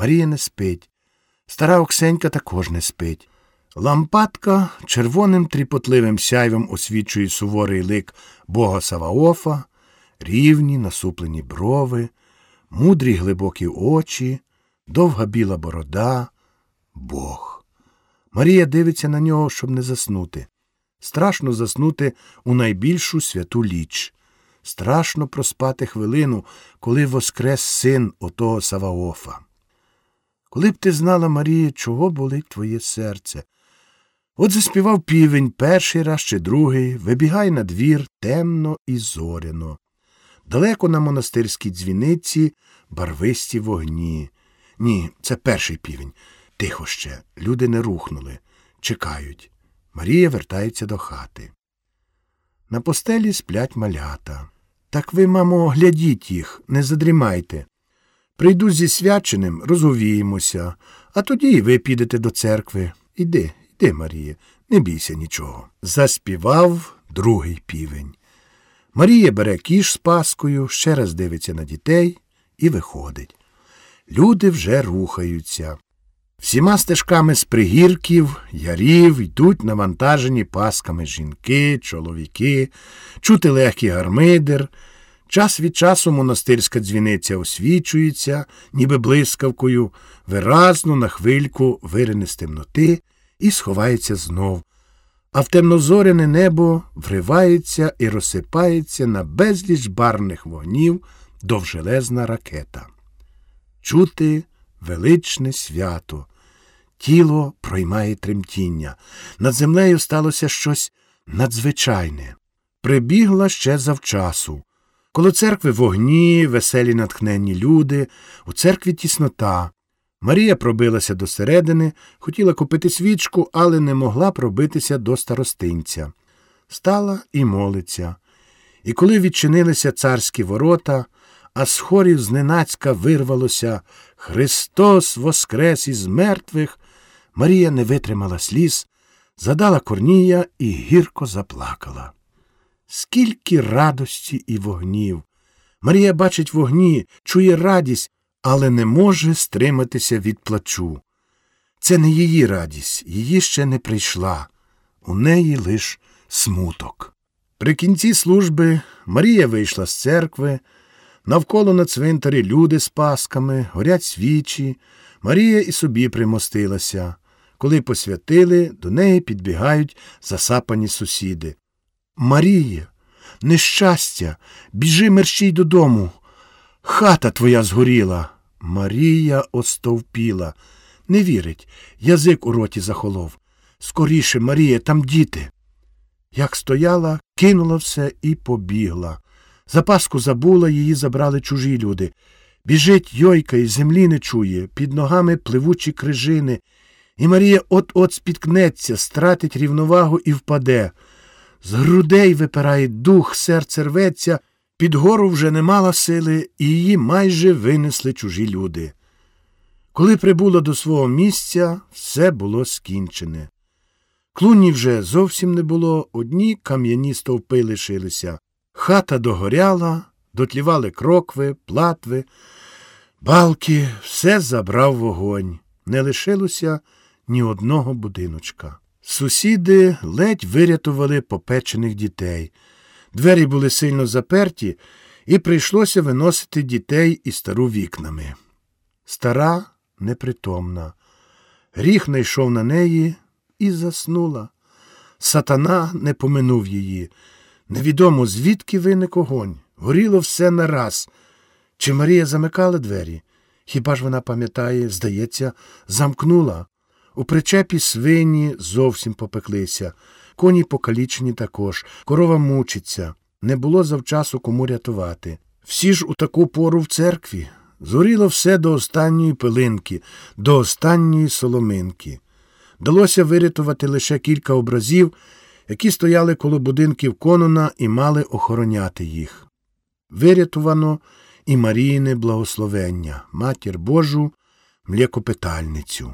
Марія не спить. Стара Оксенька також не спить. Лампадка червоним тріпотливим сяйвом освічує суворий лик бога Саваофа, рівні насуплені брови, мудрі глибокі очі, довга біла борода, Бог. Марія дивиться на нього, щоб не заснути. Страшно заснути у найбільшу святу ліч. Страшно проспати хвилину, коли воскрес син отого Саваофа. Коли б ти знала, Марія, чого болить твоє серце. От заспівав півень перший раз чи другий, вибігай на двір темно і зоряно. Далеко на монастирській дзвіниці барвисті вогні. Ні, це перший півень. Тихо ще. Люди не рухнули, чекають. Марія вертається до хати. На постелі сплять малята. Так ви, мамо, глядіть їх, не задрімайте. Прийду зі свяченим, розговіємося, а тоді ви підете до церкви. Іди, йди, Марія, не бійся нічого. Заспівав другий півень. Марія бере кіш з паскою, ще раз дивиться на дітей і виходить. Люди вже рухаються. Всіма стежками з пригірків, ярів йдуть навантажені пасками жінки, чоловіки, чути легкий гармидер. Час від часу монастирська дзвіниця освічується, ніби блискавкою, виразно на хвильку вирине з темноти і сховається знов. А в темнозоряне небо вривається і розсипається на безліч барних вогнів довжелезна ракета. Чути величне свято. Тіло проймає тремтіння. Над землею сталося щось надзвичайне. Прибігла ще завчасу. Коло церкви вогні, веселі натхненні люди, у церкві тіснота. Марія пробилася до середини, хотіла купити свічку, але не могла пробитися до старостинця. Стала і молиться. І коли відчинилися царські ворота, а з хорів зненацька вирвалося Христос воскрес із мертвих, Марія не витримала сліз, задала корнія і гірко заплакала. Скільки радості і вогнів. Марія бачить вогні, чує радість, але не може стриматися від плачу. Це не її радість, її ще не прийшла. У неї лиш смуток. При кінці служби Марія вийшла з церкви. Навколо на цвинтарі люди з пасками, горять свічі. Марія і собі примостилася. Коли посвятили, до неї підбігають засапані сусіди. Марія, нещастя, біжи мерщій додому. Хата твоя згоріла. Марія остовпіла. Не вірить, язик у роті захолов. Скоріше, Марія, там діти. Як стояла, кинула все і побігла. Запаску забула, її забрали чужі люди. Біжить йойка і землі не чує, під ногами пливучі крижини. І Марія от-от спіткнеться, стратить рівновагу і впаде. З грудей випирає дух, серце рветься, під гору вже не мала сили, і її майже винесли чужі люди. Коли прибула до свого місця, все було скінчене. Клуні вже зовсім не було, одні кам'яні стовпи лишилися. Хата догоряла, дотлівали крокви, платви, балки, все забрав вогонь. Не лишилося ні одного будиночка. Сусіди ледь вирятували попечених дітей. Двері були сильно заперті, і прийшлося виносити дітей і стару вікнами. Стара непритомна. Гріх найшов на неї і заснула. Сатана не поминув її. Невідомо, звідки виник огонь. Горіло все нараз. Чи Марія замикала двері? Хіба ж вона пам'ятає, здається, замкнула. У причепі свині зовсім попеклися, коні покалічені також, корова мучиться, не було завчасу кому рятувати. Всі ж у таку пору в церкві. Зоріло все до останньої пилинки, до останньої соломинки. Далося вирятувати лише кілька образів, які стояли коло будинків Конона і мали охороняти їх. Вирятувано і Маріїне благословення, матір Божу, млекопитальницю.